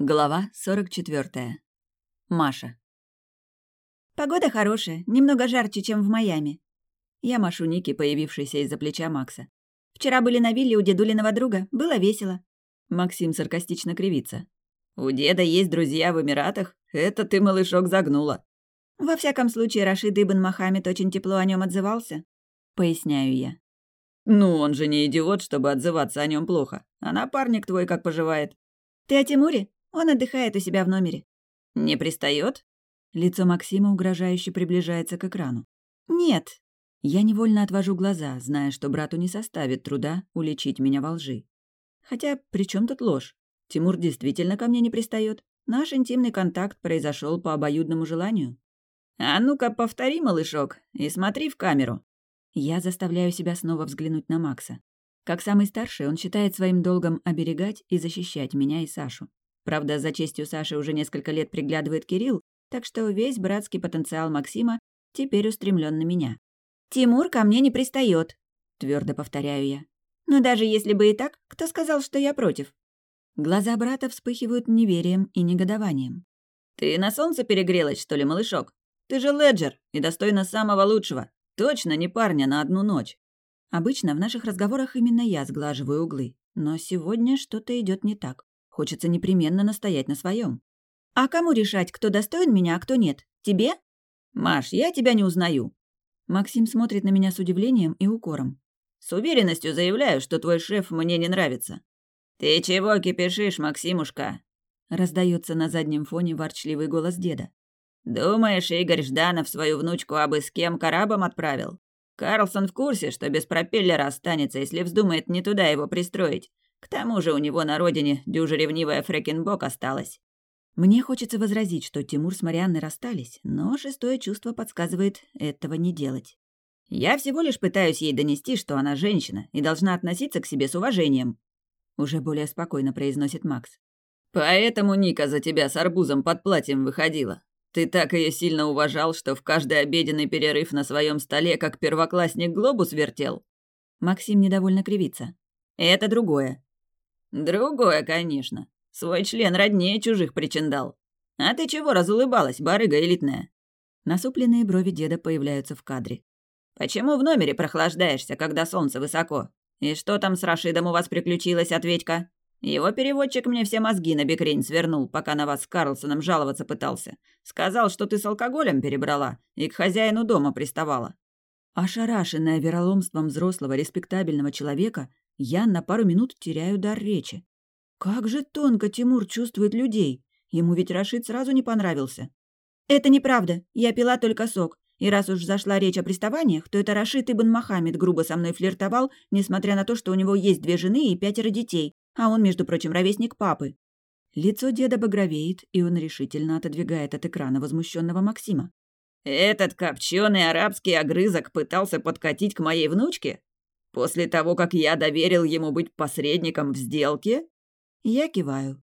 Глава 44. Маша. «Погода хорошая, немного жарче, чем в Майами». Я машу Ники, появившейся из-за плеча Макса. «Вчера были на вилле у дедулиного друга, было весело». Максим саркастично кривится. «У деда есть друзья в Эмиратах? Это ты, малышок, загнула». «Во всяком случае, Рашид Ибн Мохаммед очень тепло о нем отзывался», — поясняю я. «Ну, он же не идиот, чтобы отзываться о нем плохо. А напарник твой как поживает?» «Ты о Тимуре? Он отдыхает у себя в номере». «Не пристает? Лицо Максима угрожающе приближается к экрану. «Нет». Я невольно отвожу глаза, зная, что брату не составит труда уличить меня во лжи. Хотя при чем тут ложь? Тимур действительно ко мне не пристает. Наш интимный контакт произошел по обоюдному желанию. «А ну-ка, повтори, малышок, и смотри в камеру». Я заставляю себя снова взглянуть на Макса. Как самый старший, он считает своим долгом оберегать и защищать меня и Сашу. Правда, за честью Саши уже несколько лет приглядывает Кирилл, так что весь братский потенциал Максима теперь устремлен на меня. «Тимур ко мне не пристает, твердо повторяю я. «Но даже если бы и так, кто сказал, что я против?» Глаза брата вспыхивают неверием и негодованием. «Ты на солнце перегрелась, что ли, малышок? Ты же леджер и достойна самого лучшего. Точно не парня на одну ночь». Обычно в наших разговорах именно я сглаживаю углы, но сегодня что-то идет не так. Хочется непременно настоять на своем. «А кому решать, кто достоин меня, а кто нет? Тебе?» «Маш, я тебя не узнаю». Максим смотрит на меня с удивлением и укором. «С уверенностью заявляю, что твой шеф мне не нравится». «Ты чего кипишишь, Максимушка?» Раздается на заднем фоне ворчливый голос деда. «Думаешь, Игорь Жданов свою внучку абы с кем корабом отправил? Карлсон в курсе, что без пропеллера останется, если вздумает не туда его пристроить. К тому же у него на родине дюжа ревнивая Фрекенбок осталась. Мне хочется возразить, что Тимур с Марианной расстались, но шестое чувство подсказывает этого не делать. Я всего лишь пытаюсь ей донести, что она женщина и должна относиться к себе с уважением. Уже более спокойно произносит Макс. Поэтому Ника за тебя с арбузом под платьем выходила. Ты так ее сильно уважал, что в каждый обеденный перерыв на своем столе, как первоклассник, глобус вертел. Максим недовольно кривится. Это другое. «Другое, конечно. Свой член роднее чужих причиндал. А ты чего разулыбалась, барыга элитная?» Насупленные брови деда появляются в кадре. «Почему в номере прохлаждаешься, когда солнце высоко? И что там с Рашидом у вас приключилось, ответь-ка? Его переводчик мне все мозги на бекрень свернул, пока на вас с Карлсоном жаловаться пытался. Сказал, что ты с алкоголем перебрала и к хозяину дома приставала». Ошарашенная вероломством взрослого респектабельного человека, я на пару минут теряю дар речи. Как же тонко Тимур чувствует людей. Ему ведь Рашид сразу не понравился. «Это неправда. Я пила только сок. И раз уж зашла речь о приставаниях, то это Рашид Ибн Мохаммед грубо со мной флиртовал, несмотря на то, что у него есть две жены и пятеро детей, а он, между прочим, ровесник папы». Лицо деда багровеет, и он решительно отодвигает от экрана возмущенного Максима. «Этот копченый арабский огрызок пытался подкатить к моей внучке? После того, как я доверил ему быть посредником в сделке? Я киваю.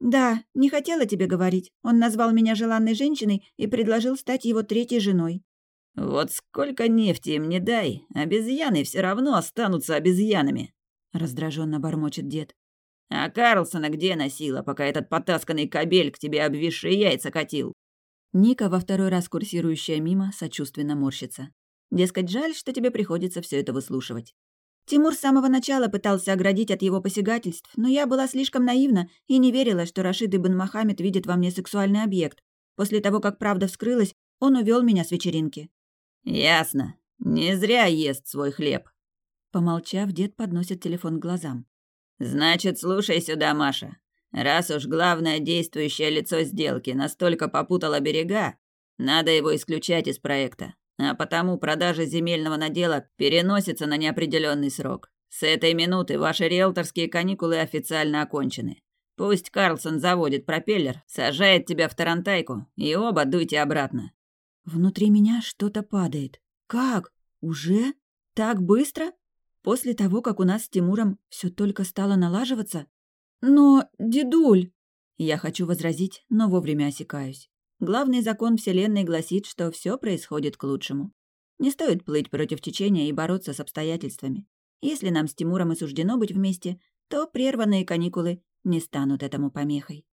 Да, не хотела тебе говорить. Он назвал меня желанной женщиной и предложил стать его третьей женой. Вот сколько нефти им не дай, обезьяны все равно останутся обезьянами, раздраженно бормочет дед. А Карлсона где носила, пока этот потасканный кобель к тебе обвисшие яйца катил? Ника, во второй раз курсирующая мимо, сочувственно морщится. Дескать, жаль, что тебе приходится все это выслушивать. Тимур с самого начала пытался оградить от его посягательств, но я была слишком наивна и не верила, что Рашид Ибн Мохаммед видит во мне сексуальный объект. После того, как правда вскрылась, он увел меня с вечеринки. «Ясно. Не зря ест свой хлеб». Помолчав, дед подносит телефон к глазам. «Значит, слушай сюда, Маша. Раз уж главное действующее лицо сделки настолько попутало берега, надо его исключать из проекта а потому продажа земельного надела переносится на неопределенный срок. С этой минуты ваши риэлторские каникулы официально окончены. Пусть Карлсон заводит пропеллер, сажает тебя в тарантайку, и оба дуйте обратно». Внутри меня что-то падает. «Как? Уже? Так быстро? После того, как у нас с Тимуром все только стало налаживаться? Но, дедуль...» Я хочу возразить, но вовремя осекаюсь. Главный закон Вселенной гласит, что все происходит к лучшему. Не стоит плыть против течения и бороться с обстоятельствами. Если нам с Тимуром и суждено быть вместе, то прерванные каникулы не станут этому помехой.